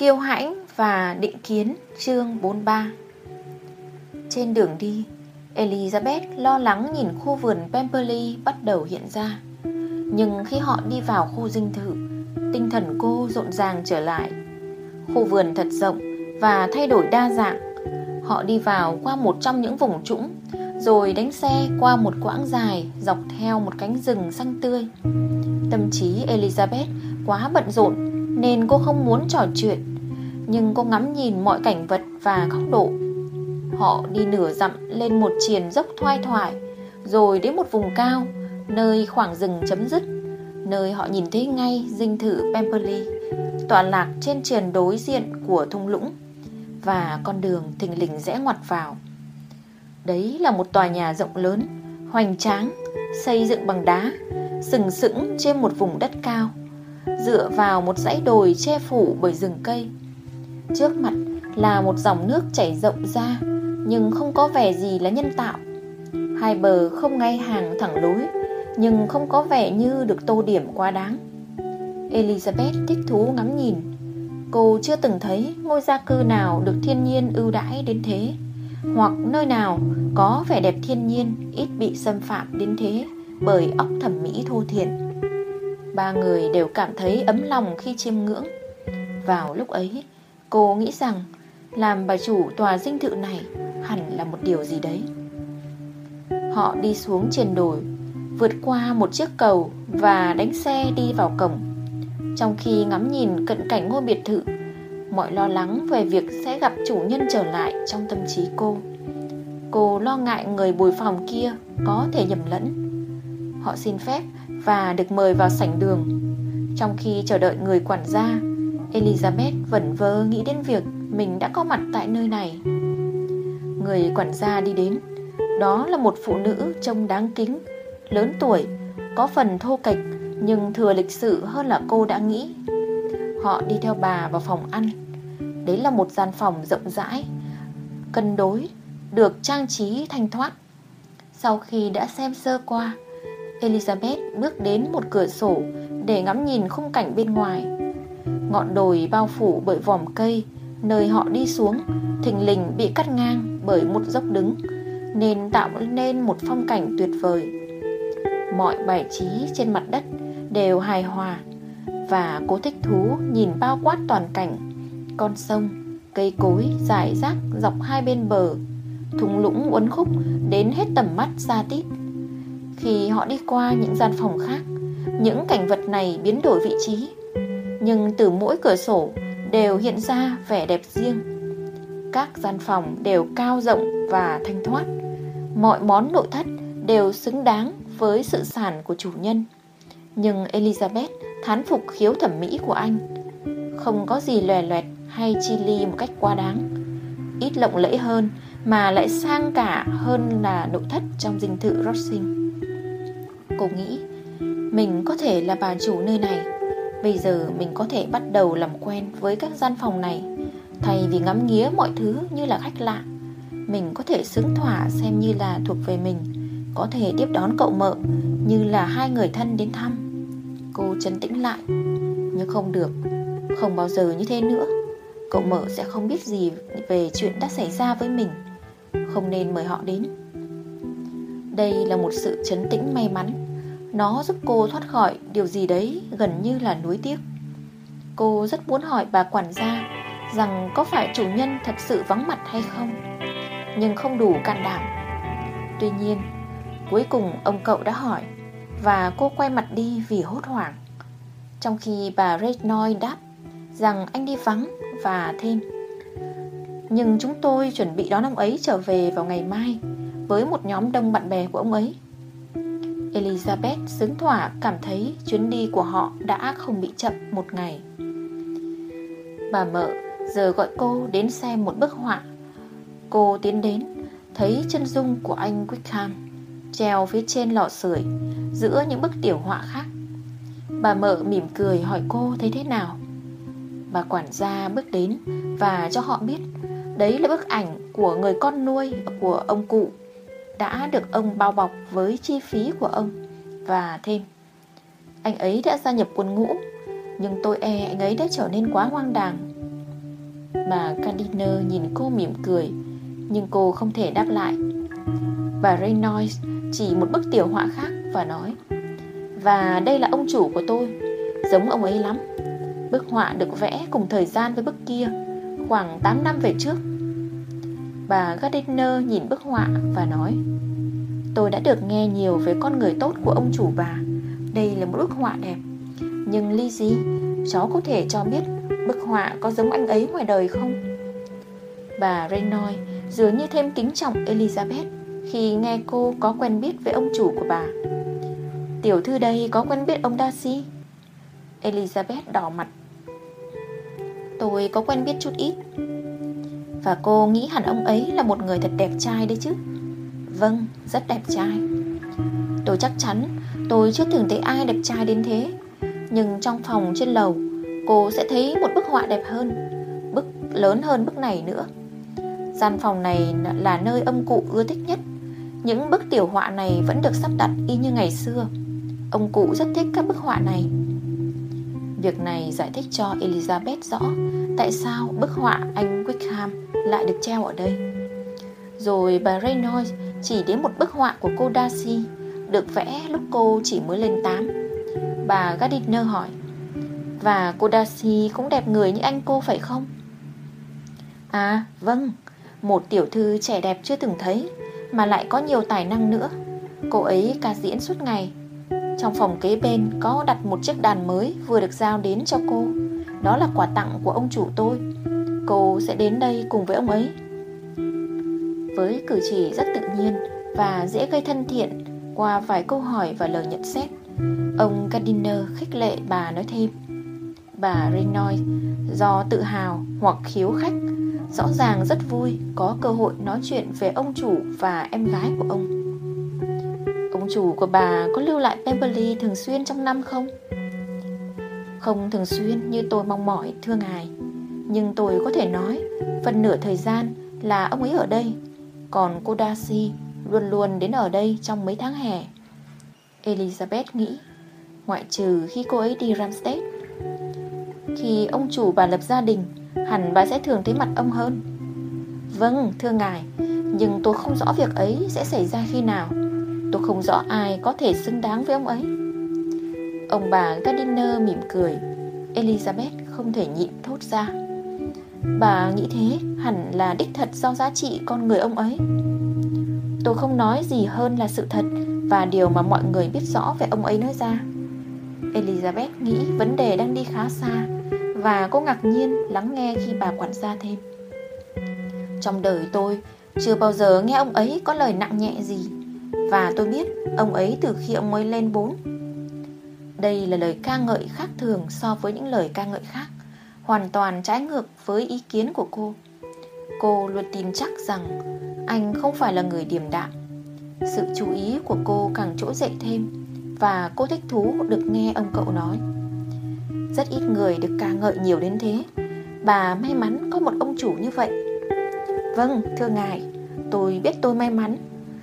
Kiêu hãnh và định kiến, chương 43 Trên đường đi, Elizabeth lo lắng nhìn khu vườn Pemberley bắt đầu hiện ra. Nhưng khi họ đi vào khu dinh thự, Tinh thần cô rộn ràng trở lại. Khu vườn thật rộng và thay đổi đa dạng. Họ đi vào qua một trong những vùng trũng, Rồi đánh xe qua một quãng dài Dọc theo một cánh rừng xanh tươi. Tâm trí Elizabeth quá bận rộn, Nên cô không muốn trò chuyện. Nhưng cô ngắm nhìn mọi cảnh vật và góc độ. Họ đi nửa dặm lên một triền dốc thoai thoải, Rồi đến một vùng cao, Nơi khoảng rừng chấm dứt, Nơi họ nhìn thấy ngay dinh thự Pemberley, Tọa lạc trên triền đối diện của thung lũng Và con đường thình lình rẽ ngoặt vào. Đấy là một tòa nhà rộng lớn, Hoành tráng, Xây dựng bằng đá, Sừng sững trên một vùng đất cao, Dựa vào một dãy đồi che phủ bởi rừng cây. Trước mặt là một dòng nước chảy rộng ra, Nhưng không có vẻ gì là nhân tạo. Hai bờ không ngay hàng thẳng lối, Nhưng không có vẻ như được tô điểm quá đáng. Elizabeth thích thú ngắm nhìn. Cô chưa từng thấy ngôi gia cư nào được thiên nhiên ưu đãi đến thế, Hoặc nơi nào có vẻ đẹp thiên nhiên ít bị xâm phạm đến thế Bởi óc thẩm mỹ thô thiển. Ba người đều cảm thấy ấm lòng khi chiêm ngưỡng. Vào lúc ấy Cô nghĩ rằng Làm bà chủ tòa dinh thự này Hẳn là một điều gì đấy. Họ đi xuống trên đồi, Vượt qua một chiếc cầu Và đánh xe đi vào cổng. Trong khi ngắm nhìn cận cảnh ngôi biệt thự, Mọi lo lắng về việc sẽ gặp chủ nhân trở lại Trong tâm trí cô. Cô lo ngại người bồi phòng kia Có thể nhầm lẫn. Họ xin phép và được mời vào sảnh đường. Trong khi chờ đợi người quản gia Elizabeth vẩn vơ nghĩ đến việc Mình đã có mặt tại nơi này. Người quản gia đi đến, Đó là một phụ nữ trông đáng kính, Lớn tuổi, Có phần thô kệch Nhưng thừa lịch sự hơn là cô đã nghĩ. Họ đi theo bà vào phòng ăn. Đấy là một gian phòng rộng rãi, Cân đối, Được trang trí thanh thoát. Sau khi đã xem sơ qua, Elizabeth bước đến một cửa sổ Để ngắm nhìn khung cảnh bên ngoài. Ngọn đồi bao phủ bởi vòm cây Nơi họ đi xuống Thình lình bị cắt ngang bởi một dốc đứng Nên tạo nên một phong cảnh tuyệt vời. Mọi bài trí trên mặt đất đều hài hòa Và cố thích thú nhìn bao quát toàn cảnh. Con sông, cây cối dài rác dọc hai bên bờ Thung lũng uốn khúc đến hết tầm mắt xa tít. Khi họ đi qua những gian phòng khác Những cảnh vật này biến đổi vị trí. Nhưng từ mỗi cửa sổ đều hiện ra vẻ đẹp riêng. Các gian phòng đều cao rộng và thanh thoát. Mọi món nội thất đều xứng đáng với sự sản của chủ nhân. Nhưng Elizabeth thán phục khiếu thẩm mỹ của anh. Không có gì lòe loẹt hay chi ly một cách quá đáng. Ít lộng lẫy hơn mà lại sang cả hơn là nội thất trong dinh thự Rossing. Cô nghĩ mình có thể là bà chủ nơi này. Bây giờ mình có thể bắt đầu làm quen với các gian phòng này. Thay vì ngắm nghía mọi thứ như là khách lạ, Mình có thể xứng thỏa xem như là thuộc về mình, Có thể tiếp đón cậu mợ như là hai người thân đến thăm. Cô chấn tĩnh lại. Nhưng không được, Không bao giờ như thế nữa. Cậu mợ sẽ không biết gì về chuyện đã xảy ra với mình, Không nên mời họ đến. Đây là một sự chấn tĩnh may mắn. Nó giúp cô thoát khỏi điều gì đấy gần như là nuối tiếc. Cô rất muốn hỏi bà quản gia Rằng có phải chủ nhân thật sự vắng mặt hay không, Nhưng không đủ can đảm. Tuy nhiên, Cuối cùng ông cậu đã hỏi Và cô quay mặt đi vì hốt hoảng. Trong khi bà Rednoy đáp Rằng anh đi vắng Và thêm, Nhưng chúng tôi chuẩn bị đón ông ấy trở về vào ngày mai Với một nhóm đông bạn bè của ông ấy. Elizabeth sướng thỏa cảm thấy chuyến đi của họ đã không bị chậm một ngày. Bà mợ giờ gọi cô đến xem một bức họa. Cô tiến đến, Thấy chân dung của anh Wickham Treo phía trên lò sưởi Giữa những bức tiểu họa khác. Bà mợ mỉm cười hỏi cô thấy thế nào. Bà quản gia bước đến Và cho họ biết Đấy là bức ảnh của người con nuôi Của ông cụ. Đã được ông bao bọc với chi phí của ông. Và thêm, Anh ấy đã gia nhập quân ngũ, Nhưng tôi e anh ấy đã trở nên quá hoang đàng Bà Gardiner nhìn cô mỉm cười, Nhưng cô không thể đáp lại. Bà Reynolds chỉ một bức tiểu họa khác và nói, Và đây là ông chủ của tôi, Giống ông ấy lắm. Bức họa được vẽ cùng thời gian với bức kia, Khoảng 8 năm về trước. Bà Gardiner nhìn bức họa và nói, Tôi đã được nghe nhiều về con người tốt của ông chủ bà. Đây là một bức họa đẹp. Nhưng Lizzie Cháu có thể cho biết Bức họa có giống anh ấy ngoài đời không? Bà Reynolds Dường như thêm kính trọng Elizabeth Khi nghe cô có quen biết với ông chủ của bà. Tiểu thư đây có quen biết ông Darcy? Elizabeth đỏ mặt. Tôi có quen biết chút ít. Và cô nghĩ hẳn ông ấy là một người thật đẹp trai đấy chứ? Vâng, rất đẹp trai. Tôi chắc chắn tôi chưa từng thấy ai đẹp trai đến thế. Nhưng trong phòng trên lầu Cô sẽ thấy một bức họa đẹp hơn Bức lớn hơn bức này nữa. Gian phòng này là nơi ông cụ ưa thích nhất. Những bức tiểu họa này vẫn được sắp đặt y như ngày xưa. Ông cụ rất thích các bức họa này. Việc này giải thích cho Elizabeth rõ Tại sao bức họa anh Wickham lại được treo ở đây. Rồi bà Reynolds chỉ đến một bức họa của cô Darcy Được vẽ lúc cô chỉ mới lên 8 Bà Gardiner hỏi, Và cô Darcy cũng đẹp người như anh cô phải không? À vâng Một tiểu thư trẻ đẹp chưa từng thấy Mà lại có nhiều tài năng nữa. Cô ấy ca diễn suốt ngày trong phòng kế bên có đặt một chiếc đàn mới Vừa được giao đến cho cô Đó là quà tặng của ông chủ tôi Cô sẽ đến đây cùng với ông ấy với cử chỉ rất tự nhiên và dễ gây thân thiện qua vài câu hỏi và lời nhận xét. Ông Gardiner khích lệ bà nói thêm. Bà Reynolds do tự hào hoặc khiếu khách, rõ ràng rất vui có cơ hội nói chuyện về ông chủ và em gái của ông. Chủ của bà có lưu lại Pemberley thường xuyên trong năm không? Không thường xuyên như tôi mong mỏi, thưa ngài. Nhưng tôi có thể nói, Phần nửa thời gian là ông ấy ở đây. Còn cô Darcy luôn luôn đến ở đây trong mấy tháng hè. Elizabeth nghĩ, Ngoại trừ khi cô ấy đi Ramstead Khi ông chủ bà lập gia đình, Hẳn bà sẽ thường thấy mặt ông hơn. Vâng thưa ngài, Nhưng tôi không rõ việc ấy sẽ xảy ra khi nào. Tôi không rõ ai có thể xứng đáng với ông ấy. Ông bà Gardiner mỉm cười. Elizabeth không thể nhịn thốt ra. Bà nghĩ thế hẳn là đích thật do giá trị con người ông ấy. Tôi không nói gì hơn là sự thật Và điều mà mọi người biết rõ về ông ấy nói ra. Elizabeth nghĩ vấn đề đang đi khá xa Và cô ngạc nhiên lắng nghe khi bà quản gia thêm. Trong đời tôi, Chưa bao giờ nghe ông ấy có lời nặng nhẹ gì. Và tôi biết ông ấy từ khi ông mới lên bốn Đây là lời ca ngợi khác thường so với những lời ca ngợi khác hoàn toàn trái ngược với ý kiến của cô. Cô luôn tin chắc rằng anh không phải là người điềm đạm. Sự chú ý của cô càng trỗi dậy thêm và cô thích thú được nghe ông cậu nói. Rất ít người được ca ngợi nhiều đến thế. Bà may mắn có một ông chủ như vậy. Vâng, thưa ngài, tôi biết tôi may mắn.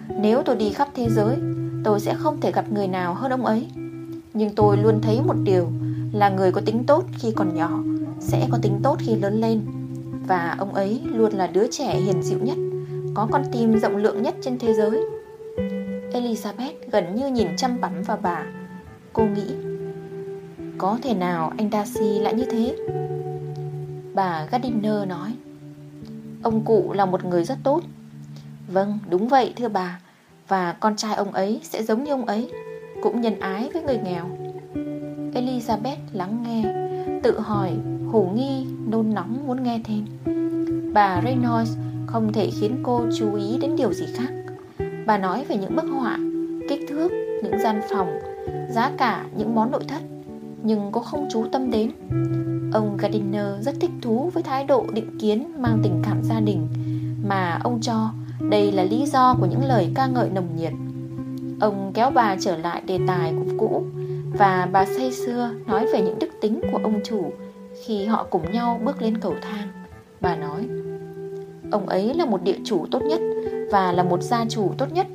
Nếu tôi đi khắp thế giới, tôi sẽ không thể gặp người nào hơn ông ấy. Nhưng tôi luôn thấy một điều là người có tính tốt khi còn nhỏ sẽ có tính tốt khi lớn lên. Và ông ấy luôn là đứa trẻ hiền dịu nhất có con tim rộng lượng nhất trên thế giới. Elizabeth gần như nhìn chăm bắn vào bà. Cô nghĩ Có thể nào anh Darcy lại như thế? Bà Gardiner nói Ông cụ là một người rất tốt Vâng đúng vậy thưa bà. Và con trai ông ấy sẽ giống như ông ấy Cũng nhân ái với người nghèo. Elizabeth lắng nghe Tự hỏi Hổ nghi, nôn nóng muốn nghe thêm. Bà Reynolds không thể khiến cô chú ý đến điều gì khác. Bà nói về những bức họa, kích thước, những gian phòng Giá cả những món nội thất Nhưng cô không chú tâm đến. Ông Gardiner rất thích thú với thái độ định kiến mang tình cảm gia đình Mà ông cho đây là lý do của những lời ca ngợi nồng nhiệt. Ông kéo bà trở lại đề tài của cũ, Và bà say xưa nói về những đức tính của ông chủ khi họ cùng nhau bước lên cầu thang. Bà nói, Ông ấy là một địa chủ tốt nhất Và là một gia chủ tốt nhất.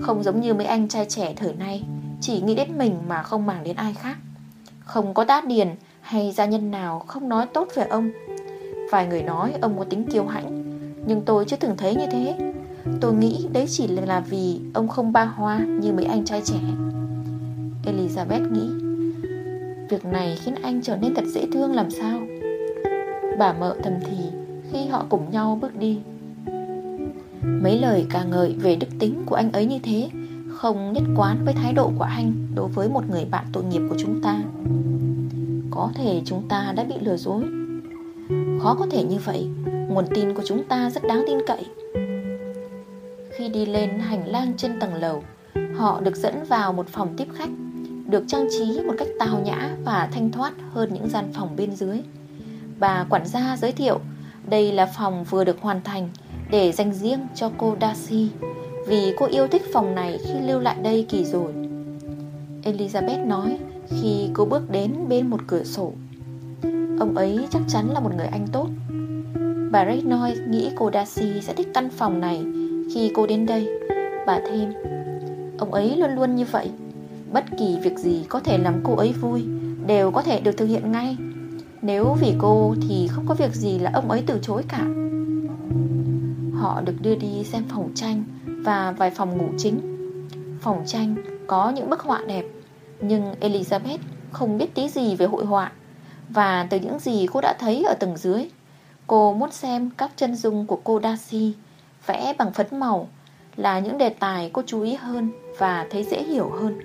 Không giống như mấy anh trai trẻ thời nay, Chỉ nghĩ đến mình mà không màng đến ai khác. Không có tá điền hay gia nhân nào không nói tốt về ông. Vài người nói ông có tính kiêu hãnh nhưng tôi chưa từng thấy như thế. Tôi nghĩ đấy chỉ là vì ông không ba hoa như mấy anh trai trẻ. Elizabeth nghĩ, Việc này khiến anh trở nên thật dễ thương làm sao? Bà mợ thầm thì, khi họ cùng nhau bước đi. Mấy lời ca ngợi về đức tính của anh ấy như thế Không nhất quán với thái độ của anh Đối với một người bạn tội nghiệp của chúng ta. Có thể chúng ta đã bị lừa dối. Khó có thể như vậy. Nguồn tin của chúng ta rất đáng tin cậy. Khi đi lên hành lang trên tầng lầu, Họ được dẫn vào một phòng tiếp khách, Được trang trí một cách tào nhã và thanh thoát hơn những gian phòng bên dưới. Bà quản gia giới thiệu, Đây là phòng vừa được hoàn thành Để dành riêng cho cô Darcy, Vì cô yêu thích phòng này khi lưu lại đây kỳ rồi. Elizabeth nói Khi cô bước đến bên một cửa sổ, Ông ấy chắc chắn là một người anh tốt. Bà Reynolds nghĩ cô Darcy sẽ thích căn phòng này Khi cô đến đây. Bà thêm, Ông ấy luôn luôn như vậy. Bất kỳ việc gì có thể làm cô ấy vui Đều có thể được thực hiện ngay. Nếu vì cô thì không có việc gì là ông ấy từ chối cả. Họ được đưa đi xem phòng tranh Và vài phòng ngủ chính. Phòng tranh có những bức họa đẹp, Nhưng Elizabeth không biết tí gì về hội họa. Và từ những gì cô đã thấy ở tầng dưới Cô muốn xem các chân dung của cô Darcy Vẽ bằng phấn màu Là những đề tài cô chú ý hơn Và thấy dễ hiểu hơn.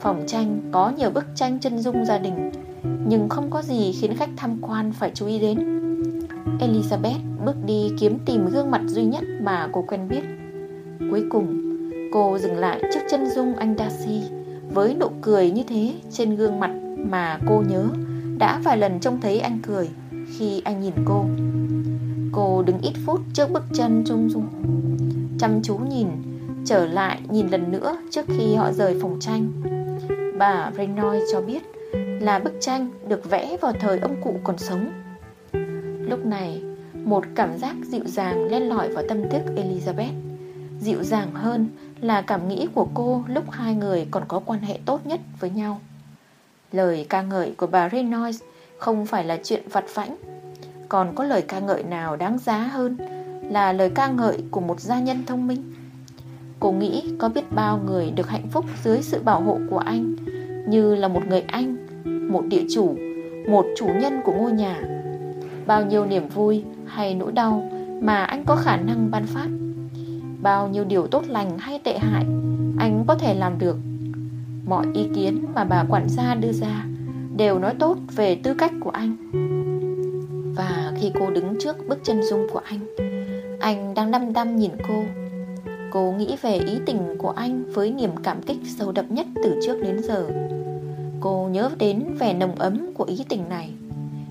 Phòng tranh có nhiều bức tranh chân dung gia đình, Nhưng không có gì khiến khách tham quan phải chú ý đến. Elizabeth bước đi kiếm tìm gương mặt duy nhất mà cô quen biết. Cuối cùng, Cô dừng lại trước chân dung anh Darcy Với nụ cười như thế trên gương mặt mà cô nhớ Đã vài lần trông thấy anh cười khi anh nhìn cô. Cô đứng ít phút trước bức chân trung dung Chăm chú nhìn, Trở lại nhìn lần nữa trước khi họ rời phòng tranh. Bà Reynolds cho biết là bức tranh được vẽ vào thời ông cụ còn sống. Lúc này, Một cảm giác dịu dàng len lỏi vào tâm thức Elizabeth. Dịu dàng hơn là cảm nghĩ của cô lúc hai người còn có quan hệ tốt nhất với nhau. Lời ca ngợi của bà Reynolds không phải là chuyện vặt vãnh. Còn có lời ca ngợi nào đáng giá hơn Là lời ca ngợi của một gia nhân thông minh? Cô nghĩ có biết bao người được hạnh phúc dưới sự bảo hộ của anh Như là một người anh, một địa chủ, một chủ nhân của ngôi nhà. Bao nhiêu niềm vui hay nỗi đau mà anh có khả năng ban phát. Bao nhiêu điều tốt lành hay tệ hại Anh có thể làm được. Mọi ý kiến mà bà quản gia đưa ra đều nói tốt về tư cách của anh. Và khi cô đứng trước bức chân dung của anh Anh đang đăm đăm nhìn cô. Cô nghĩ về ý tình của anh với niềm cảm kích sâu đậm nhất từ trước đến giờ. Cô nhớ đến vẻ nồng ấm của ý tình này,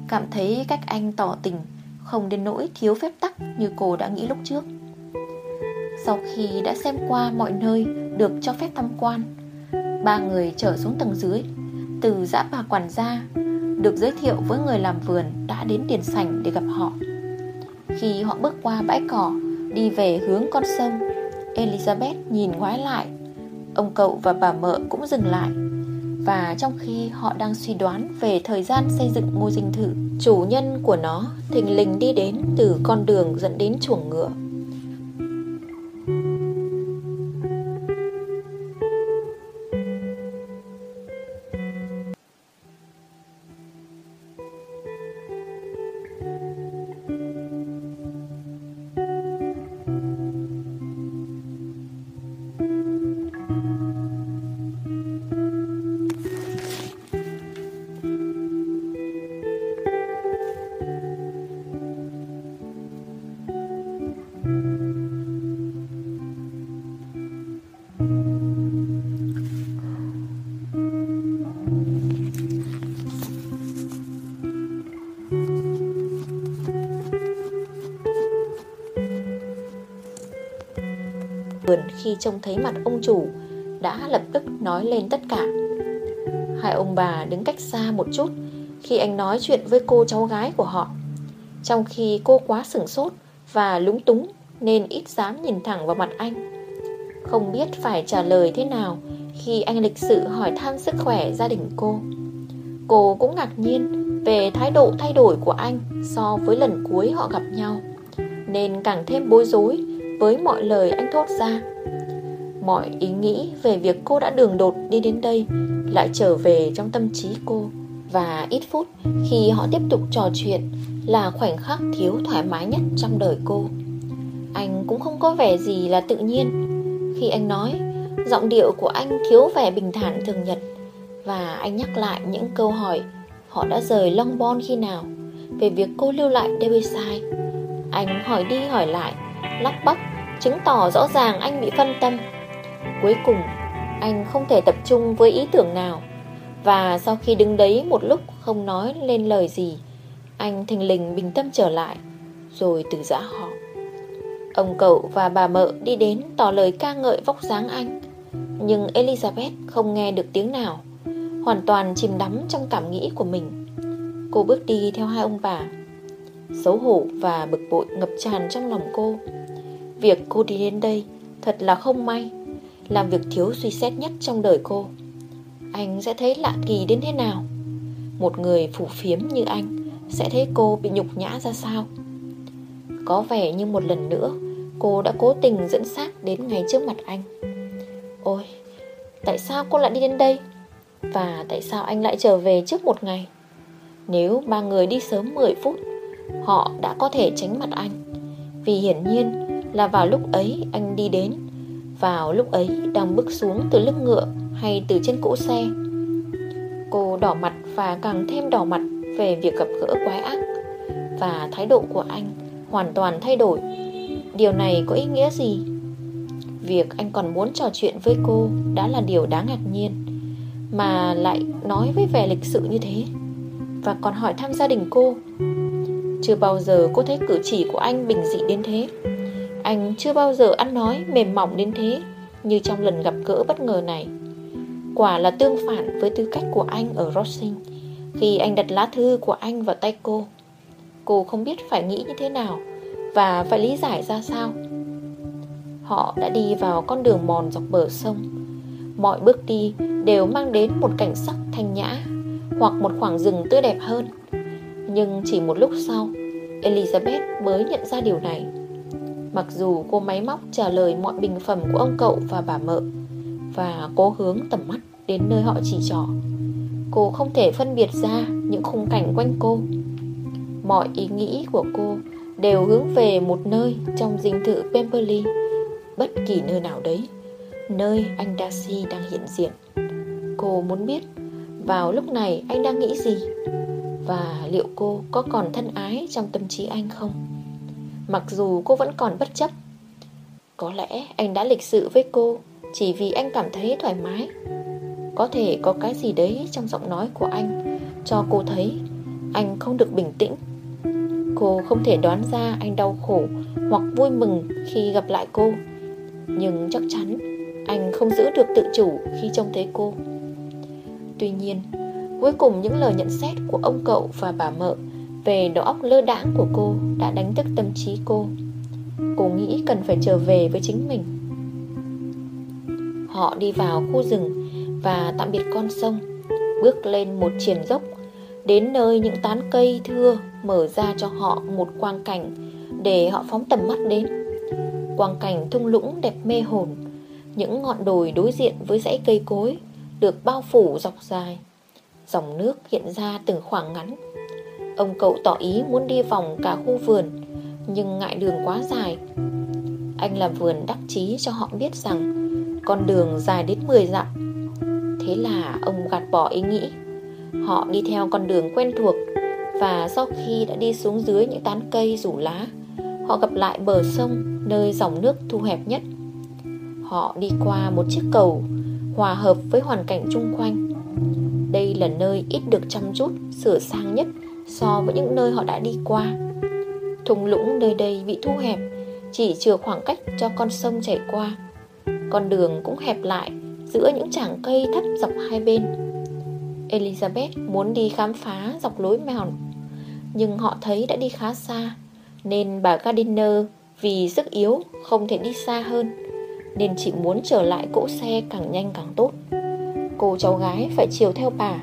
Cảm thấy cách anh tỏ tình Không đến nỗi thiếu phép tắc như cô đã nghĩ lúc trước. Sau khi đã xem qua mọi nơi được cho phép tham quan, Ba người trở xuống tầng dưới từ giã bà quản gia, Được giới thiệu với người làm vườn Đã đến tiền sảnh để gặp họ. Khi họ bước qua bãi cỏ, Đi về hướng con sông, Elizabeth nhìn ngoái lại. Ông cậu và bà mợ cũng dừng lại. Và trong khi họ đang suy đoán Về thời gian xây dựng ngôi dinh thự, Chủ nhân của nó thình lình đi đến Từ con đường dẫn đến chuồng ngựa. Vườn khi trông thấy mặt ông chủ, Đã lập tức nói lên tất cả. Hai ông bà đứng cách xa một chút Khi anh nói chuyện với cô cháu gái của họ. Trong khi cô quá sửng sốt Và lúng túng Nên ít dám nhìn thẳng vào mặt anh. Không biết phải trả lời thế nào Khi anh lịch sự hỏi thăm sức khỏe gia đình cô. Cô cũng ngạc nhiên về thái độ thay đổi của anh so với lần cuối họ gặp nhau, Nên càng thêm bối rối với mọi lời anh thốt ra. Mọi ý nghĩ về việc cô đã đường đột đi đến đây Lại trở về trong tâm trí cô. Và ít phút khi họ tiếp tục trò chuyện Là khoảnh khắc thiếu thoải mái nhất trong đời cô. Anh cũng không có vẻ gì là tự nhiên Khi anh nói Giọng điệu của anh thiếu vẻ bình thản thường nhật. Và anh nhắc lại những câu hỏi Họ đã rời Long Bon khi nào Về việc cô lưu lại Debyside Anh hỏi đi hỏi lại Lắp bắp, Chứng tỏ rõ ràng anh bị phân tâm. Cuối cùng, Anh không thể tập trung với ý tưởng nào. Và sau khi đứng đấy một lúc Không nói lên lời gì, Anh thình lình bình tâm trở lại, Rồi từ giã họ. Ông cậu và bà mợ đi đến Tỏ lời ca ngợi vóc dáng anh. Nhưng Elizabeth không nghe được tiếng nào, Hoàn toàn chìm đắm trong cảm nghĩ của mình. Cô bước đi theo hai ông bà. Xấu hổ và bực bội ngập tràn trong lòng cô. Việc cô đi đến đây Thật là không may, Làm việc thiếu suy xét nhất trong đời cô. Anh sẽ thấy lạ kỳ đến thế nào? Một người phủ phiếm như anh Sẽ thấy cô bị nhục nhã ra sao? Có vẻ như một lần nữa, Cô đã cố tình dẫn xác đến ngay trước mặt anh. Ôi, Tại sao cô lại đi đến đây? Và tại sao anh lại trở về trước một ngày? Nếu ba người đi sớm 10 phút Họ đã có thể tránh mặt anh. Vì hiển nhiên là vào lúc ấy anh đi đến, Vào lúc ấy đang bước xuống từ lưng ngựa hay từ trên cỗ xe. Cô đỏ mặt và càng thêm đỏ mặt về việc gặp gỡ quái ác, Và thái độ của anh hoàn toàn thay đổi. Điều này có ý nghĩa gì? Việc anh còn muốn trò chuyện với cô đã là điều đáng ngạc nhiên, Mà lại nói với vẻ lịch sự như thế. Và còn hỏi thăm gia đình cô chưa bao giờ cô thấy cử chỉ của anh bình dị đến thế. Anh chưa bao giờ ăn nói mềm mỏng đến thế, Như trong lần gặp gỡ bất ngờ này. Quả là tương phản với tư cách của anh ở Rossing Khi anh đặt lá thư của anh vào tay cô. Cô không biết phải nghĩ như thế nào Và phải lý giải ra sao. Họ đã đi vào con đường mòn dọc bờ sông. Mọi bước đi đều mang đến một cảnh sắc thanh nhã Hoặc một khoảng rừng tươi đẹp hơn. Nhưng chỉ một lúc sau, Elizabeth mới nhận ra điều này. Mặc dù cô máy móc trả lời mọi bình phẩm của ông cậu và bà mợ Và cố hướng tầm mắt đến nơi họ chỉ trỏ, Cô không thể phân biệt ra những khung cảnh quanh cô. Mọi ý nghĩ của cô đều hướng về một nơi trong dinh thự Pemberley, Bất kỳ nơi nào đấy, Nơi anh Darcy đang hiện diện. Cô muốn biết, vào lúc này anh đang nghĩ gì? Và liệu cô có còn thân ái trong tâm trí anh không? Mặc dù cô vẫn còn bất chấp, Có lẽ anh đã lịch sự với cô Chỉ vì anh cảm thấy thoải mái. Có thể có cái gì đấy trong giọng nói của anh Cho cô thấy Anh không được bình tĩnh. Cô không thể đoán ra anh đau khổ Hoặc vui mừng khi gặp lại cô. Nhưng chắc chắn Anh không giữ được tự chủ khi trông thấy cô. Tuy nhiên Cuối cùng những lời nhận xét của ông cậu và bà mợ về đầu óc lơ đãng của cô đã đánh thức tâm trí cô. Cô nghĩ cần phải trở về với chính mình. Họ đi vào khu rừng và tạm biệt con sông, Bước lên một triển dốc, Đến nơi những tán cây thưa mở ra cho họ một quang cảnh Để họ phóng tầm mắt đến. Quang cảnh thung lũng đẹp mê hồn, Những ngọn đồi đối diện với dãy cây cối Được bao phủ dọc dài. Dòng nước hiện ra từng khoảng ngắn. Ông cậu tỏ ý muốn đi vòng cả khu vườn, Nhưng ngại đường quá dài. Anh làm vườn đắc chí cho họ biết rằng Con đường dài đến 10 dặm. Thế là ông gạt bỏ ý nghĩ. Họ đi theo con đường quen thuộc, Và sau khi đã đi xuống dưới những tán cây, rủ lá, Họ gặp lại bờ sông, Nơi dòng nước thu hẹp nhất. Họ đi qua một chiếc cầu Hòa hợp với hoàn cảnh chung quanh. Đây là nơi ít được chăm chút Sửa sang nhất so với những nơi họ đã đi qua. Thung lũng nơi đây bị thu hẹp, chỉ chừa khoảng cách cho con sông chảy qua. Con đường cũng hẹp lại giữa những chảng cây thấp dọc hai bên. Elizabeth muốn đi khám phá dọc lối mòn, nhưng họ thấy đã đi khá xa, nên bà Gardiner vì sức yếu không thể đi xa hơn, nên chỉ muốn trở lại cỗ xe càng nhanh càng tốt. Cô cháu gái phải chiều theo bà.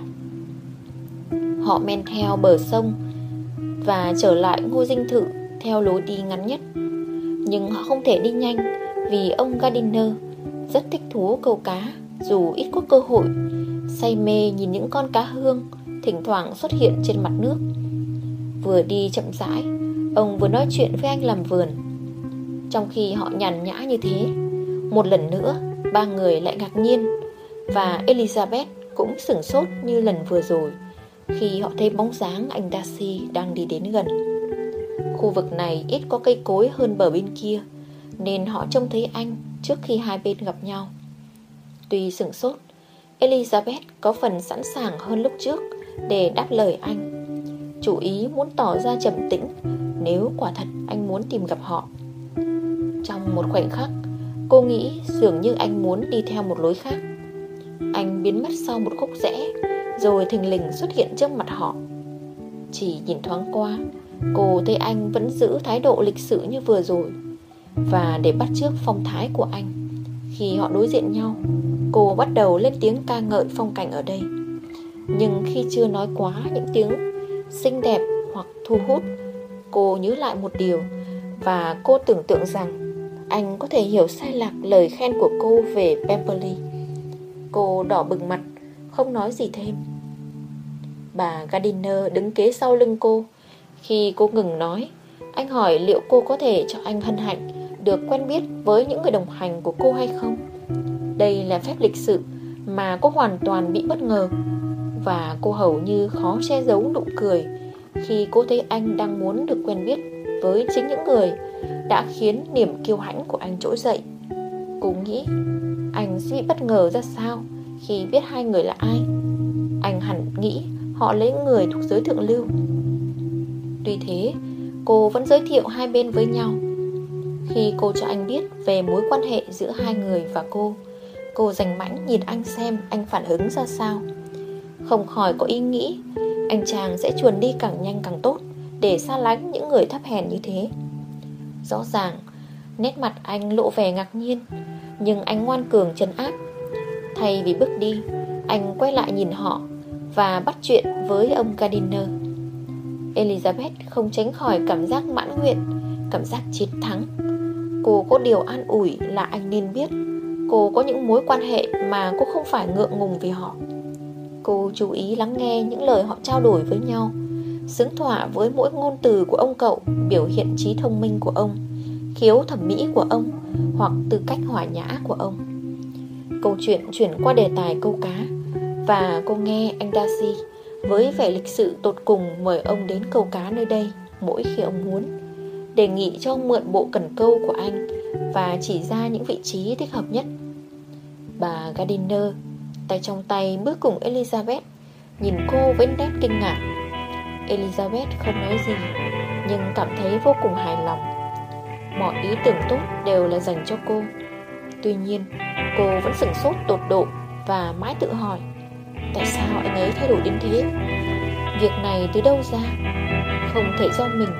Họ men theo bờ sông Và trở lại ngôi dinh thự Theo lối đi ngắn nhất. Nhưng họ không thể đi nhanh Vì ông Gardiner Rất thích thú câu cá, Dù ít có cơ hội. Say mê nhìn những con cá hương Thỉnh thoảng xuất hiện trên mặt nước. Vừa đi chậm rãi, Ông vừa nói chuyện với anh làm vườn. Trong khi họ nhàn nhã như thế, Một lần nữa, Ba người lại ngạc nhiên. Và Elizabeth cũng sửng sốt như lần vừa rồi Khi họ thấy bóng dáng anh Darcy đang đi đến gần. Khu vực này ít có cây cối hơn bờ bên kia, Nên họ trông thấy anh trước khi hai bên gặp nhau. Tuy sửng sốt, Elizabeth có phần sẵn sàng hơn lúc trước Để đáp lời anh. Chủ ý muốn tỏ ra trầm tĩnh Nếu quả thật anh muốn tìm gặp họ. Trong một khoảnh khắc, Cô nghĩ dường như anh muốn đi theo một lối khác. Anh biến mất sau một khúc rẽ, Rồi thình lình xuất hiện trước mặt họ. Chỉ nhìn thoáng qua, Cô thấy anh vẫn giữ thái độ lịch sự như vừa rồi. Và để bắt chước phong thái của anh, Khi họ đối diện nhau, Cô bắt đầu lên tiếng ca ngợi phong cảnh ở đây. Nhưng khi chưa nói quá những tiếng xinh đẹp hoặc thu hút, Cô nhớ lại một điều Và cô tưởng tượng rằng Anh có thể hiểu sai lạc lời khen của cô về Pemberley Cô đỏ bừng mặt, Không nói gì thêm. Bà Gardiner đứng kế sau lưng cô. Khi cô ngừng nói, Anh hỏi liệu cô có thể cho anh hân hạnh, Được quen biết với những người đồng hành của cô hay không. Đây là phép lịch sự Mà cô hoàn toàn bị bất ngờ. Và cô hầu như khó che giấu nụ cười Khi cô thấy anh đang muốn được quen biết Với chính những người Đã khiến niềm kiêu hãnh của anh trỗi dậy. Cô nghĩ sĩ bất ngờ ra sao Khi biết hai người là ai? Anh hẳn nghĩ họ lấy người thuộc giới thượng lưu. Tuy thế, Cô vẫn giới thiệu hai bên với nhau. Khi cô cho anh biết về mối quan hệ giữa hai người và cô Cô dành mãnh nhìn anh xem anh phản ứng ra sao. Không khỏi có ý nghĩ, Anh chàng sẽ chuồn đi càng nhanh càng tốt Để xa lánh những người thấp hèn như thế. Rõ ràng, Nét mặt anh lộ vẻ ngạc nhiên nhưng anh ngoan cường chân áp Thay vì bước đi, Anh quay lại nhìn họ Và bắt chuyện với ông Gardiner. Elizabeth không tránh khỏi cảm giác mãn nguyện, Cảm giác chiến thắng. Cô có điều an ủi là anh nên biết Cô có những mối quan hệ mà cô không phải ngượng ngùng vì họ. Cô chú ý lắng nghe những lời họ trao đổi với nhau, Xứng thỏa với mỗi ngôn từ của ông cậu, Biểu hiện trí thông minh của ông. Khiếu thẩm mỹ của ông Hoặc tư cách hòa nhã của ông. Câu chuyện chuyển qua đề tài câu cá Và cô nghe anh Darcy Với vẻ lịch sự tột cùng mời ông đến câu cá nơi đây Mỗi khi ông muốn, Đề nghị cho ông mượn bộ cần câu của anh Và chỉ ra những vị trí thích hợp nhất. Bà Gardiner, tay trong tay bước cùng Elizabeth, Nhìn cô với nét kinh ngạc. Elizabeth không nói gì, Nhưng cảm thấy vô cùng hài lòng. Mọi ý tưởng tốt đều là dành cho cô. Tuy nhiên, Cô vẫn sửng sốt tột độ Và mãi tự hỏi, Tại sao anh ấy thay đổi đến thế? Việc này từ đâu ra? Không thể do mình,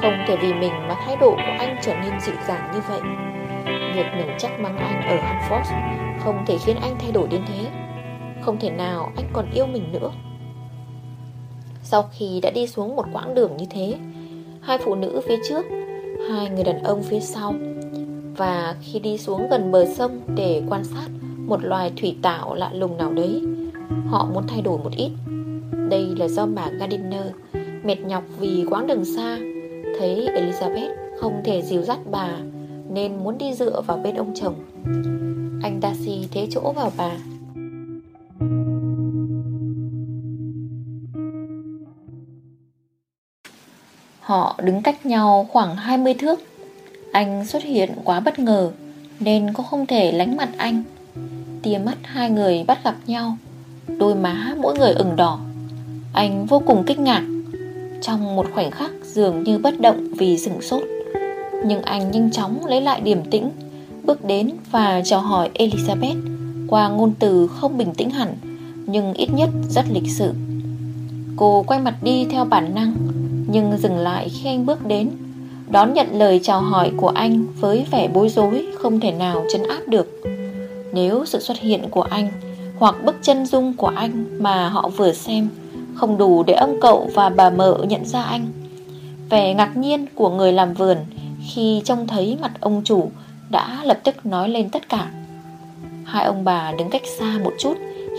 Không thể vì mình mà thái độ của anh trở nên dịu dàng như vậy. Việc mình chắc mắng anh ở Hanford Không thể khiến anh thay đổi đến thế. Không thể nào anh còn yêu mình nữa. Sau khi đã đi xuống một quãng đường như thế, Hai phụ nữ phía trước Hai người đàn ông phía sau. Và khi đi xuống gần bờ sông Để quan sát một loài thủy tạo lạ lùng nào đấy, Họ muốn thay đổi một ít. Đây là do bà Gardiner Mệt nhọc vì quãng đường xa, Thấy Elizabeth không thể dìu dắt bà Nên muốn đi dựa vào bên ông chồng. Anh Darcy thế chỗ vào bà. Họ đứng cách nhau khoảng 20 thước. Anh xuất hiện quá bất ngờ, Nên có không thể lánh mặt anh. Tia mắt hai người bắt gặp nhau, Đôi má mỗi người ửng đỏ. Anh vô cùng kinh ngạc. Trong một khoảnh khắc dường như bất động vì sửng sốt, Nhưng anh nhanh chóng lấy lại điềm tĩnh, Bước đến và chào hỏi Elizabeth Qua ngôn từ không bình tĩnh hẳn, Nhưng ít nhất rất lịch sự. Cô quay mặt đi theo bản năng nhưng dừng lại khi anh bước đến, Đón nhận lời chào hỏi của anh Với vẻ bối rối Không thể nào chấn áp được. Nếu sự xuất hiện của anh Hoặc bức chân dung của anh Mà họ vừa xem Không đủ để ông cậu và bà mợ nhận ra anh, Vẻ ngạc nhiên của người làm vườn Khi trông thấy mặt ông chủ Đã lập tức nói lên tất cả. Hai ông bà đứng cách xa một chút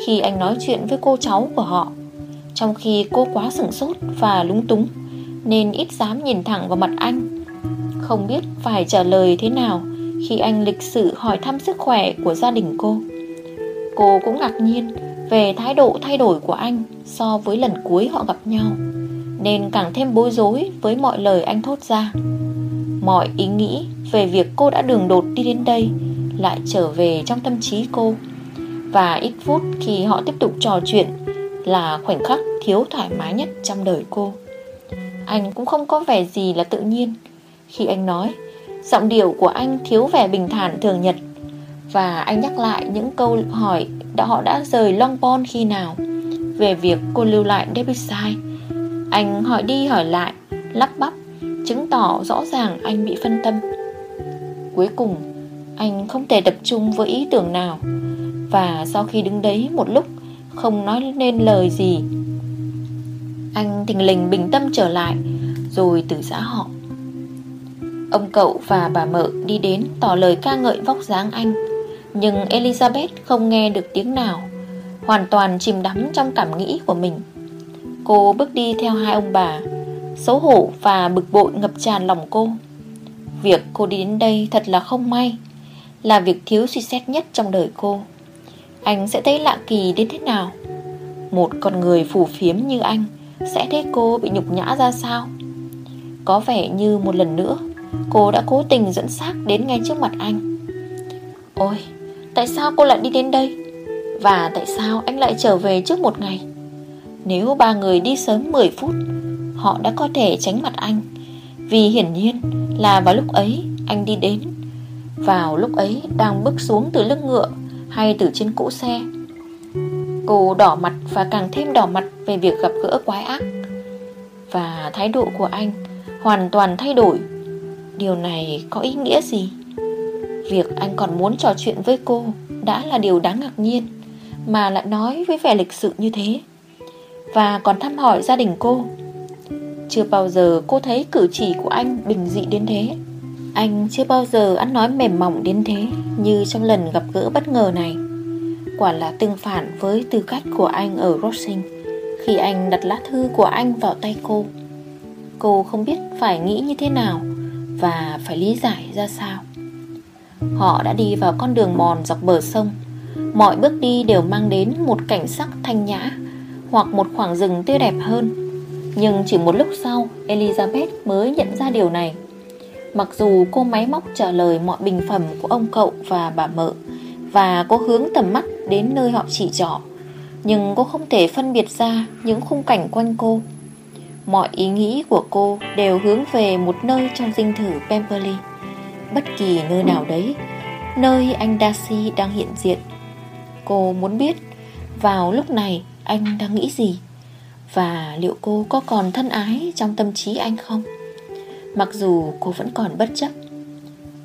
Khi anh nói chuyện với cô cháu của họ, Trong khi cô quá sửng sốt và lúng túng. Nên ít dám nhìn thẳng vào mặt anh. Không biết phải trả lời thế nào Khi anh lịch sự hỏi thăm sức khỏe của gia đình cô. Cô cũng ngạc nhiên về thái độ thay đổi của anh so với lần cuối họ gặp nhau, Nên càng thêm bối rối với mọi lời anh thốt ra. Mọi ý nghĩ về việc cô đã đường đột đi đến đây Lại trở về trong tâm trí cô, Và ít phút khi họ tiếp tục trò chuyện Là khoảnh khắc thiếu thoải mái nhất trong đời cô. Anh cũng không có vẻ gì là tự nhiên. Khi anh nói, Giọng điệu của anh thiếu vẻ bình thản thường nhật. Và anh nhắc lại những câu hỏi đã họ đã rời Longbourn khi nào. Về việc cô lưu lại Derbyshire Anh hỏi đi hỏi lại, Lắp bắp, Chứng tỏ rõ ràng anh bị phân tâm. Cuối cùng, Anh không thể tập trung với ý tưởng nào. Và sau khi đứng đấy một lúc, Không nói nên lời gì anh thình lình bình tâm trở lại, Rồi từ giã họ. Ông cậu và bà mợ đi đến tỏ lời ca ngợi vóc dáng anh, nhưng Elizabeth không nghe được tiếng nào, Hoàn toàn chìm đắm trong cảm nghĩ của mình. Cô bước đi theo hai ông bà, Xấu hổ và bực bội ngập tràn lòng cô. Việc cô đi đến đây thật là không may, Là việc thiếu suy xét nhất trong đời cô. Anh sẽ thấy lạ kỳ đến thế nào? Một con người phủ phiếm như anh sẽ thấy cô bị nhục nhã ra sao? Có vẻ như một lần nữa, Cô đã cố tình dẫn xác đến ngay trước mặt anh. Ôi, Tại sao cô lại đi đến đây? Và tại sao anh lại trở về trước một ngày? Nếu ba người đi sớm 10 phút, Họ đã có thể tránh mặt anh. Vì hiển nhiên là vào lúc ấy anh đi đến. Vào lúc ấy đang bước xuống từ lưng ngựa Hay từ trên cỗ xe. Cô đỏ mặt và càng thêm đỏ mặt Về việc gặp gỡ quái ác. Và thái độ của anh Hoàn toàn thay đổi. Điều này có ý nghĩa gì? Việc anh còn muốn trò chuyện với cô Đã là điều đáng ngạc nhiên, Mà lại nói với vẻ lịch sự như thế. Và còn thăm hỏi gia đình cô. Chưa bao giờ cô thấy cử chỉ của anh bình dị đến thế. Anh chưa bao giờ ăn nói mềm mỏng đến thế Như trong lần gặp gỡ bất ngờ này. Quả là tương phản với tư cách của anh ở Rossing Khi anh đặt lá thư của anh vào tay cô Cô không biết phải nghĩ như thế nào Và phải lý giải ra sao. Họ đã đi vào con đường mòn dọc bờ sông. Mọi bước đi đều mang đến một cảnh sắc thanh nhã Hoặc một khoảng rừng tươi đẹp hơn. Nhưng chỉ một lúc sau, Elizabeth mới nhận ra điều này. Mặc dù cô máy móc trả lời mọi bình phẩm của ông cậu và bà mợ và cô hướng tầm mắt đến nơi họ chỉ trỏ Nhưng cô không thể phân biệt ra những khung cảnh quanh cô. Mọi ý nghĩ của cô đều hướng về một nơi trong dinh thử Pemberley. Bất kỳ nơi nào đấy, Nơi anh Darcy đang hiện diện, Cô muốn biết Vào lúc này anh đang nghĩ gì Và liệu cô có còn thân ái trong tâm trí anh không? Mặc dù cô vẫn còn bất chấp,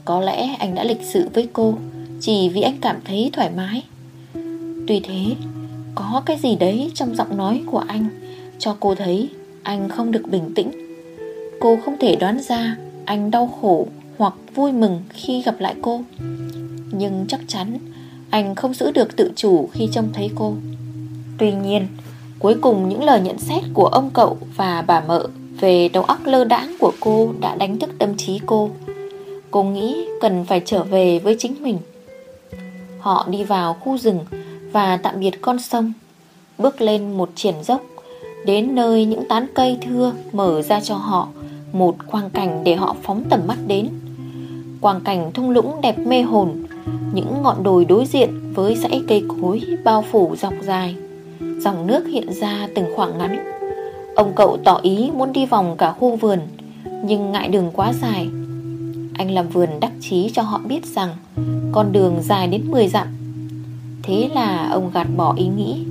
Có lẽ anh đã lịch sự với cô chỉ vì anh cảm thấy thoải mái. Tuy thế, Có cái gì đấy trong giọng nói của anh Cho cô thấy anh không được bình tĩnh. Cô không thể đoán ra anh đau khổ hoặc vui mừng khi gặp lại cô. Nhưng chắc chắn anh không giữ được tự chủ khi trông thấy cô. Tuy nhiên, Cuối cùng những lời nhận xét của ông cậu và bà mợ Về đầu óc lơ đãng của cô đã đánh thức tâm trí cô. Cô nghĩ cần phải trở về với chính mình. Họ đi vào khu rừng và tạm biệt con sông, Bước lên một triển dốc, Đến nơi những tán cây thưa mở ra cho họ Một quang cảnh để họ phóng tầm mắt đến. Quang cảnh thung lũng đẹp mê hồn, Những ngọn đồi đối diện với dãy cây cối bao phủ dọc dài. Dòng nước hiện ra từng khoảng ngắn. Ông cậu tỏ ý muốn đi vòng cả khu vườn, Nhưng ngại đường quá dài anh làm vườn đắc chí cho họ biết rằng Con đường dài đến 10 dặm Thế là ông gạt bỏ ý nghĩ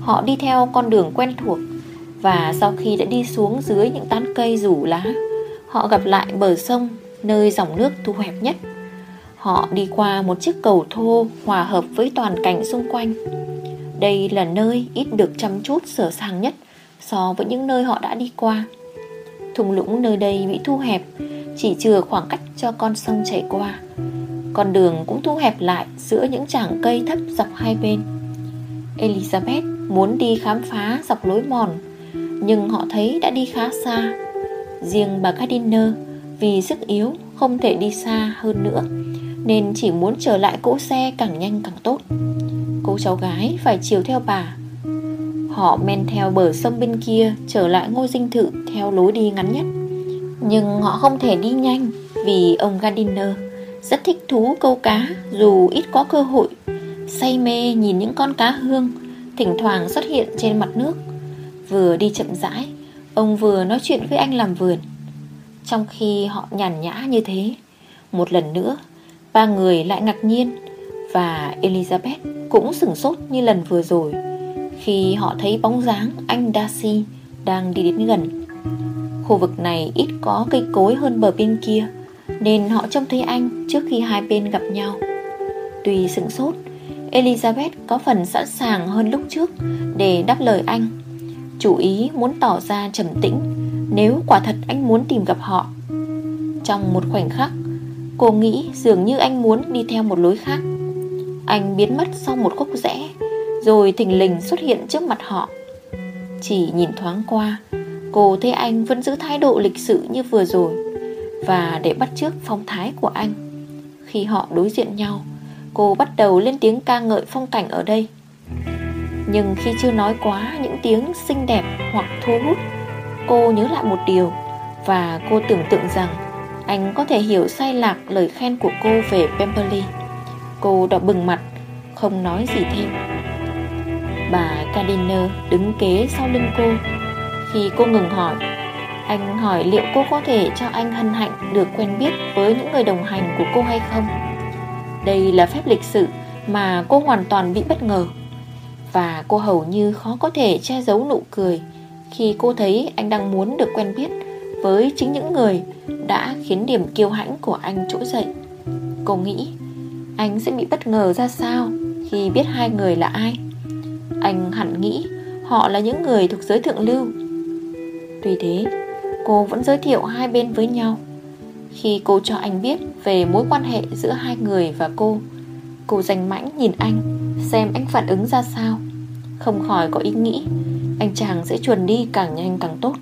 Họ đi theo con đường quen thuộc Và sau khi đã đi xuống dưới những tán cây rủ lá Họ gặp lại bờ sông nơi dòng nước thu hẹp nhất. Họ đi qua một chiếc cầu thô hòa hợp với toàn cảnh xung quanh. Đây là nơi ít được chăm chút sửa sang nhất so với những nơi họ đã đi qua. Thung lũng nơi đây bị thu hẹp, chỉ chừa khoảng cách cho con sông chảy qua. Con đường cũng thu hẹp lại giữa những chảng cây thấp dọc hai bên. Elizabeth muốn đi khám phá dọc lối mòn, nhưng họ thấy đã đi khá xa. Riêng bà Gardiner vì sức yếu không thể đi xa hơn nữa, nên chỉ muốn trở lại cỗ xe càng nhanh càng tốt. Cô cháu gái phải chiều theo bà Họ men theo bờ sông bên kia Trở lại ngôi dinh thự Theo lối đi ngắn nhất nhưng họ không thể đi nhanh Vì ông Gardiner Rất thích thú câu cá, Dù ít có cơ hội. Say mê nhìn những con cá hương Thỉnh thoảng xuất hiện trên mặt nước. Vừa đi chậm rãi, Ông vừa nói chuyện với anh làm vườn. Trong khi họ nhàn nhã như thế, Một lần nữa, Ba người lại ngạc nhiên Và Elizabeth cũng sửng sốt như lần vừa rồi Khi họ thấy bóng dáng anh Darcy đang đi đến gần. Khu vực này ít có cây cối hơn bờ bên kia, Nên họ trông thấy anh trước khi hai bên gặp nhau. Tuy sửng sốt, Elizabeth có phần sẵn sàng hơn lúc trước Để đáp lời anh. Chủ ý muốn tỏ ra trầm tĩnh, Nếu quả thật anh muốn tìm gặp họ. Trong một khoảnh khắc, Cô nghĩ dường như anh muốn đi theo một lối khác. Anh biến mất sau một khúc rẽ, Rồi thình lình xuất hiện trước mặt họ. Chỉ nhìn thoáng qua Cô thấy anh vẫn giữ thái độ lịch sự như vừa rồi. Và để bắt chước phong thái của anh, Khi họ đối diện nhau, Cô bắt đầu lên tiếng ca ngợi phong cảnh ở đây. Nhưng khi chưa nói quá những tiếng xinh đẹp hoặc thu hút, Cô nhớ lại một điều. Và cô tưởng tượng rằng Anh có thể hiểu sai lạc lời khen của cô về Pemberley. Cô đỏ bừng mặt, Không nói gì thêm. Bà Gardiner đứng kế sau lưng cô khi cô ngừng hỏi. Anh hỏi liệu cô có thể cho anh hân hạnh được quen biết với những người đồng hành của cô hay không? Đây là phép lịch sự mà cô hoàn toàn bị bất ngờ. Và cô hầu như khó có thể che giấu nụ cười Khi cô thấy anh đang muốn được quen biết Với chính những người đã khiến điểm kiêu hãnh của anh trỗi dậy. Cô nghĩ, anh sẽ bị bất ngờ ra sao khi biết hai người là ai? Anh hẳn nghĩ họ là những người thuộc giới thượng lưu Tuy thế, cô vẫn giới thiệu hai bên với nhau. Khi cô cho anh biết về mối quan hệ giữa hai người và cô Cô dành mãnh nhìn anh Xem anh phản ứng ra sao. Không khỏi có ý nghĩ Anh chàng sẽ chuồn đi càng nhanh càng tốt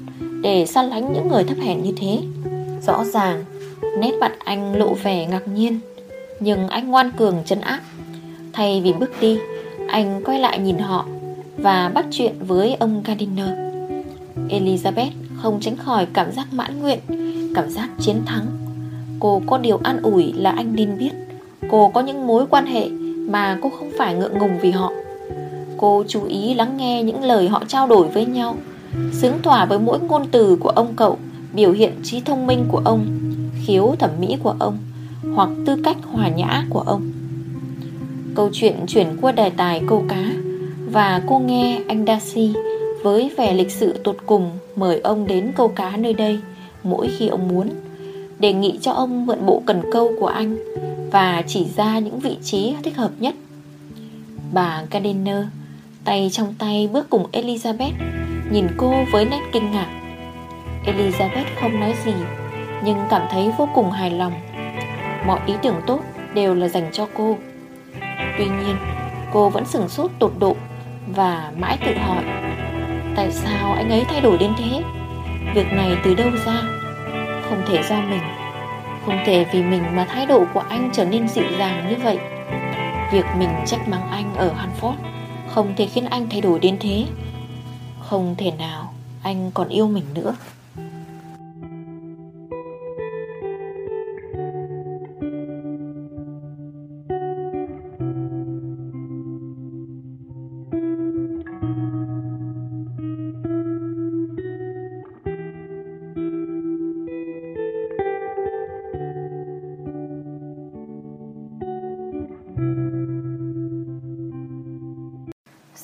Để xa lánh những người thấp hèn như thế. Rõ ràng Nét mặt anh lộ vẻ ngạc nhiên Nhưng anh ngoan cường chân áp Thay vì bước đi Anh quay lại nhìn họ Và bắt chuyện với ông Gardiner. Elizabeth không tránh khỏi cảm giác mãn nguyện, Cảm giác chiến thắng. Cô có điều an ủi là anh nên biết, Cô có những mối quan hệ Mà cô không phải ngượng ngùng vì họ. Cô chú ý lắng nghe những lời họ trao đổi với nhau Sướng thỏa với mỗi ngôn từ của ông cậu, Biểu hiện trí thông minh của ông, Khiếu thẩm mỹ của ông, Hoặc tư cách hòa nhã của ông. Câu chuyện chuyển qua đề tài câu cá Và cô nghe anh Darcy với vẻ lịch sự tột cùng Mời ông đến câu cá nơi đây, Mỗi khi ông muốn, Đề nghị cho ông mượn bộ cần câu của anh Và chỉ ra những vị trí thích hợp nhất. Bà Gardiner Tay trong tay bước cùng Elizabeth, Nhìn cô với nét kinh ngạc. Elizabeth không nói gì, Nhưng cảm thấy vô cùng hài lòng. Mọi ý tưởng tốt đều là dành cho cô. Tuy nhiên, Cô vẫn sửng sốt tột độ Và mãi tự hỏi. Tại sao anh ấy thay đổi đến thế? Việc này từ đâu ra? Không thể do mình. Không thể vì mình mà thái độ của anh trở nên dịu dàng như vậy. Việc mình trách mắng anh ở Hanford Không thể khiến anh thay đổi đến thế. Không thể nào anh còn yêu mình nữa.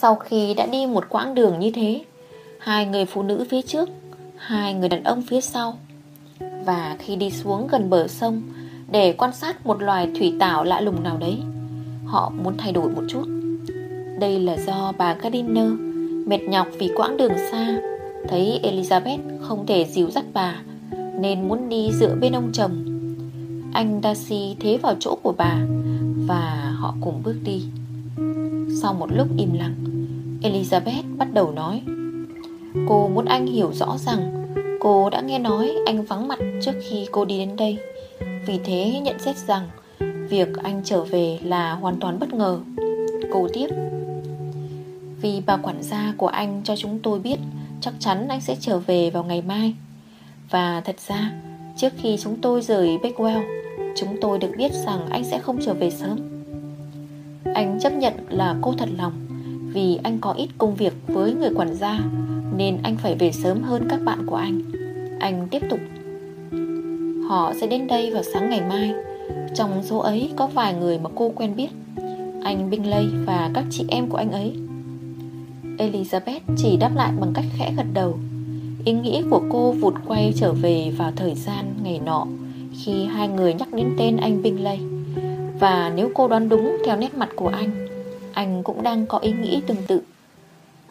Sau khi đã đi một quãng đường như thế. Hai người phụ nữ phía trước, Hai người đàn ông phía sau. Và khi đi xuống gần bờ sông, Để quan sát một loài thủy tảo lạ lùng nào đấy, Họ muốn thay đổi một chút. Đây là do bà Gardiner Mệt nhọc vì quãng đường xa, Thấy Elizabeth không thể dìu dắt bà, Nên muốn đi dựa bên ông chồng. Anh Darcy thế vào chỗ của bà, Và họ cùng bước đi. Sau một lúc im lặng Elizabeth bắt đầu nói. Cô muốn anh hiểu rõ rằng Cô đã nghe nói anh vắng mặt trước khi cô đi đến đây. Vì thế nhận xét rằng Việc anh trở về là hoàn toàn bất ngờ. Cô tiếp. Vì bà quản gia của anh cho chúng tôi biết, Chắc chắn anh sẽ trở về vào ngày mai. Và thật ra, Trước khi chúng tôi rời Beckwell, Chúng tôi được biết rằng anh sẽ không trở về sớm. Anh chấp nhận là cô thật lòng. Vì anh có ít công việc với người quản gia, Nên anh phải về sớm hơn các bạn của anh. Anh tiếp tục. Họ sẽ đến đây vào sáng ngày mai. Trong số ấy có vài người mà cô quen biết, Anh Bingley và các chị em của anh ấy. Elizabeth chỉ đáp lại bằng cách khẽ gật đầu. Ý nghĩ của cô vụt quay trở về vào thời gian ngày nọ, Khi hai người nhắc đến tên anh Bingley. Và nếu cô đoán đúng theo nét mặt của anh anh cũng đang có ý nghĩ tương tự.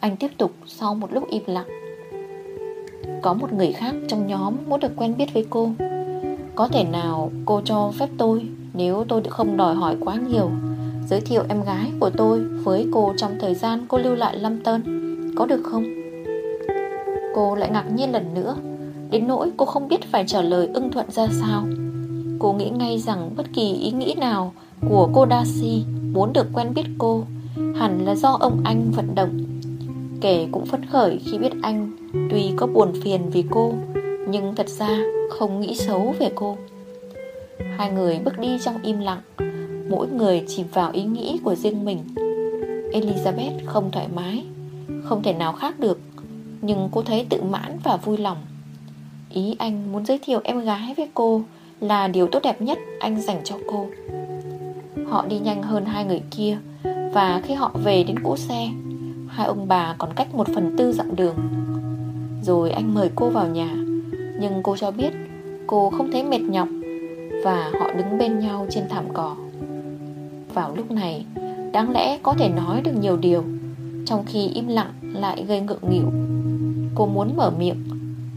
Anh tiếp tục sau một lúc im lặng. Có một người khác trong nhóm muốn được quen biết với cô. Có thể nào cô cho phép tôi Nếu tôi không đòi hỏi quá nhiều? Giới thiệu em gái của tôi với cô trong thời gian cô lưu lại Lâm Tân, Có được không? Cô lại ngạc nhiên lần nữa. Đến nỗi cô không biết phải trả lời ưng thuận ra sao. Cô nghĩ ngay rằng bất kỳ ý nghĩ nào của cô Darcy muốn được quen biết cô Hẳn là do ông anh vận động. Kể cũng phấn khởi khi biết anh Tuy có buồn phiền vì cô, Nhưng thật ra không nghĩ xấu về cô. Hai người bước đi trong im lặng, Mỗi người chìm vào ý nghĩ của riêng mình. Elizabeth không thoải mái, Không thể nào khác được, Nhưng cô thấy tự mãn và vui lòng. Ý anh muốn giới thiệu em gái với cô Là điều tốt đẹp nhất anh dành cho cô. Họ đi nhanh hơn hai người kia. Và khi họ về đến cỗ xe, Hai ông bà còn cách một phần tư dặm đường. Rồi anh mời cô vào nhà. Nhưng cô cho biết Cô không thấy mệt nhọc Và họ đứng bên nhau trên thảm cỏ. Vào lúc này, Đáng lẽ có thể nói được nhiều điều. Trong khi im lặng lại gây ngượng nghịu, Cô muốn mở miệng,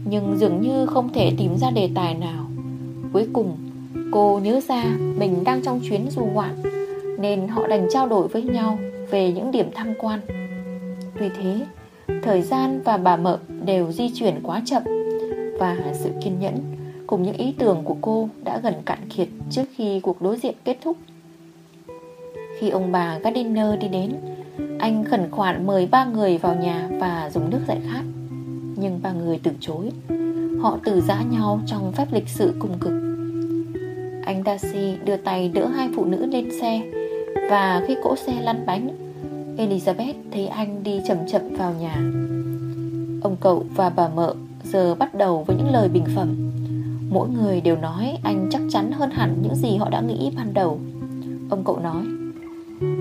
Nhưng dường như không thể tìm ra đề tài nào. Cuối cùng Cô nhớ ra mình đang trong chuyến du ngoạn, Nên họ đành trao đổi với nhau Về những điểm tham quan. Vì thế, Thời gian và bà mợ đều di chuyển quá chậm, Và sự kiên nhẫn Cùng những ý tưởng của cô đã gần cạn kiệt Trước khi cuộc đối diện kết thúc. Khi ông bà Gardiner đi đến, Anh khẩn khoản mời ba người vào nhà Và dùng nước giải khát. Nhưng ba người từ chối, Họ từ giã nhau trong phép lịch sự cùng cực. Anh Darcy đưa tay đỡ hai phụ nữ lên xe. Và khi cỗ xe lăn bánh, Elizabeth thấy anh đi chậm chậm vào nhà. Ông cậu và bà mợ giờ bắt đầu với những lời bình phẩm. Mỗi người đều nói anh chắc chắn hơn hẳn những gì họ đã nghĩ ban đầu. Ông cậu nói,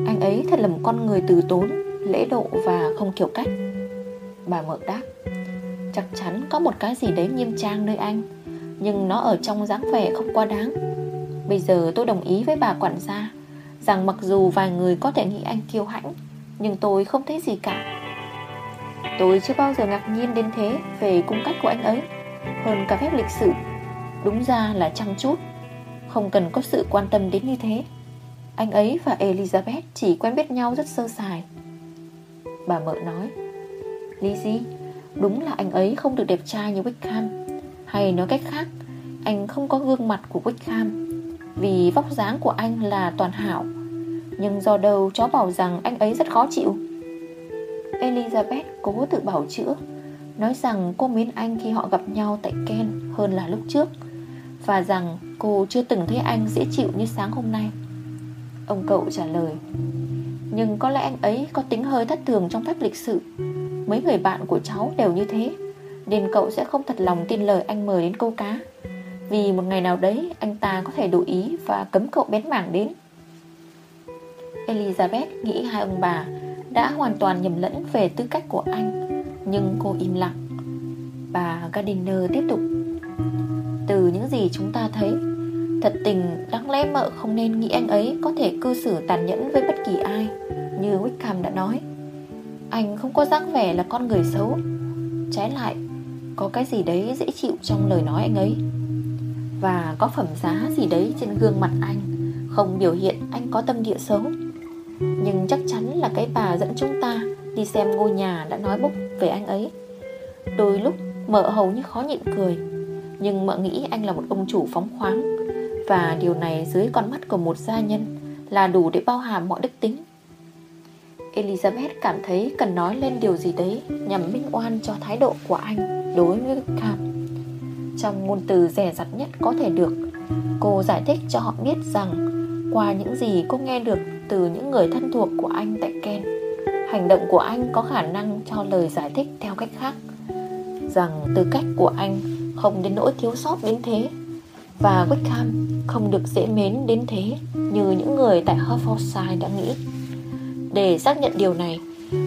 anh ấy thật là một con người từ tốn, Lễ độ và không kiểu cách. Bà mợ đáp, Chắc chắn có một cái gì đấy nghiêm trang nơi anh, Nhưng nó ở trong dáng vẻ không quá đáng. Bây giờ tôi đồng ý với bà quản gia Rằng mặc dù vài người có thể nghĩ anh kiêu hãnh, Nhưng tôi không thấy gì cả. Tôi chưa bao giờ ngạc nhiên đến thế Về cung cách của anh ấy, Hơn cả phép lịch sử. Đúng ra là chăm chút, Không cần có sự quan tâm đến như thế. Anh ấy và Elizabeth chỉ quen biết nhau rất sơ sài. Bà mợ nói Lizzie Đúng là anh ấy không được đẹp trai như Wickham. Hay nói cách khác, Anh không có gương mặt của Wickham. Vì vóc dáng của anh là toàn hảo. Nhưng do đâu cháu bảo rằng anh ấy rất khó chịu? Elizabeth cố tự bảo chữa, Nói rằng cô mến anh khi họ gặp nhau tại Ken hơn là lúc trước, Và rằng cô chưa từng thấy anh dễ chịu như sáng hôm nay. Ông cậu trả lời, Nhưng có lẽ anh ấy có tính hơi thất thường trong phép lịch sự. Mấy người bạn của cháu đều như thế, Nên cậu sẽ không thật lòng tin lời anh mời đến câu cá. Vì một ngày nào đấy, anh ta có thể đổi ý và cấm cậu bén mảng đến. Elizabeth nghĩ hai ông bà đã hoàn toàn nhầm lẫn về tư cách của anh, Nhưng cô im lặng. Bà Gardiner tiếp tục. Từ những gì chúng ta thấy, Thật tình, đáng lẽ mợ không nên nghĩ anh ấy Có thể cư xử tàn nhẫn với bất kỳ ai, Như Wickham đã nói. Anh không có dáng vẻ là con người xấu. Trái lại, Có cái gì đấy dễ chịu trong lời nói anh ấy. Và có phẩm giá gì đấy trên gương mặt anh? Không biểu hiện anh có tâm địa xấu. Nhưng chắc chắn là cái bà dẫn chúng ta Đi xem ngôi nhà đã nói bốc về anh ấy. Đôi lúc mợ hầu như khó nhịn cười, Nhưng mợ nghĩ anh là một ông chủ phóng khoáng. Và điều này dưới con mắt của một gia nhân Là đủ để bao hàm mọi đức tính. Elizabeth cảm thấy cần nói lên điều gì đấy Nhằm minh oan cho thái độ của anh đối với Cam. Trong ngôn từ rẻ rặt nhất có thể được. Cô giải thích cho họ biết rằng, Qua những gì cô nghe được từ những người thân thuộc của anh tại Ken, Hành động của anh có khả năng cho lời giải thích theo cách khác. Rằng tư cách của anh không đến nỗi thiếu sót đến thế, Và Wickham không được dễ mến đến thế Như những người tại Hertfordshire đã nghĩ. Để xác nhận điều này,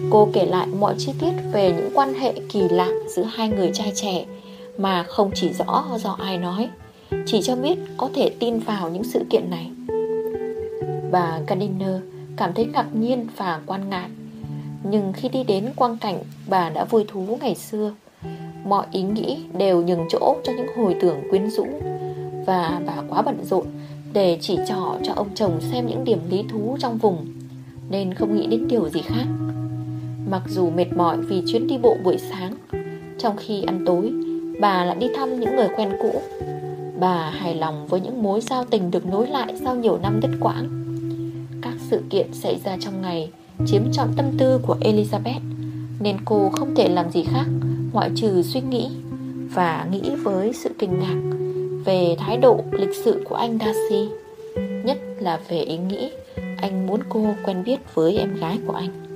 Cô kể lại mọi chi tiết về những quan hệ kỳ lạ giữa hai người trai trẻ mà không chỉ rõ do ai nói, Chỉ cho biết có thể tin vào những sự kiện này. Bà Gardiner cảm thấy ngạc nhiên và quan ngại. Nhưng khi đi đến quang cảnh bà đã vui thú ngày xưa, Mọi ý nghĩ đều nhường chỗ cho những hồi tưởng quyến rũ Và bà quá bận rộn để chỉ trỏ cho ông chồng xem những điểm lý thú trong vùng, Nên không nghĩ đến điều gì khác. Mặc dù mệt mỏi vì chuyến đi bộ buổi sáng, Trong khi ăn tối Bà lại đi thăm những người quen cũ. Bà hài lòng với những mối giao tình được nối lại sau nhiều năm đứt quãng. Các sự kiện xảy ra trong ngày Chiếm trọn tâm tư của Elizabeth, Nên cô không thể làm gì khác, Ngoại trừ suy nghĩ Và nghĩ với sự kinh ngạc Về thái độ lịch sự của anh Darcy, Nhất là về ý nghĩ Anh muốn cô quen biết với em gái của anh.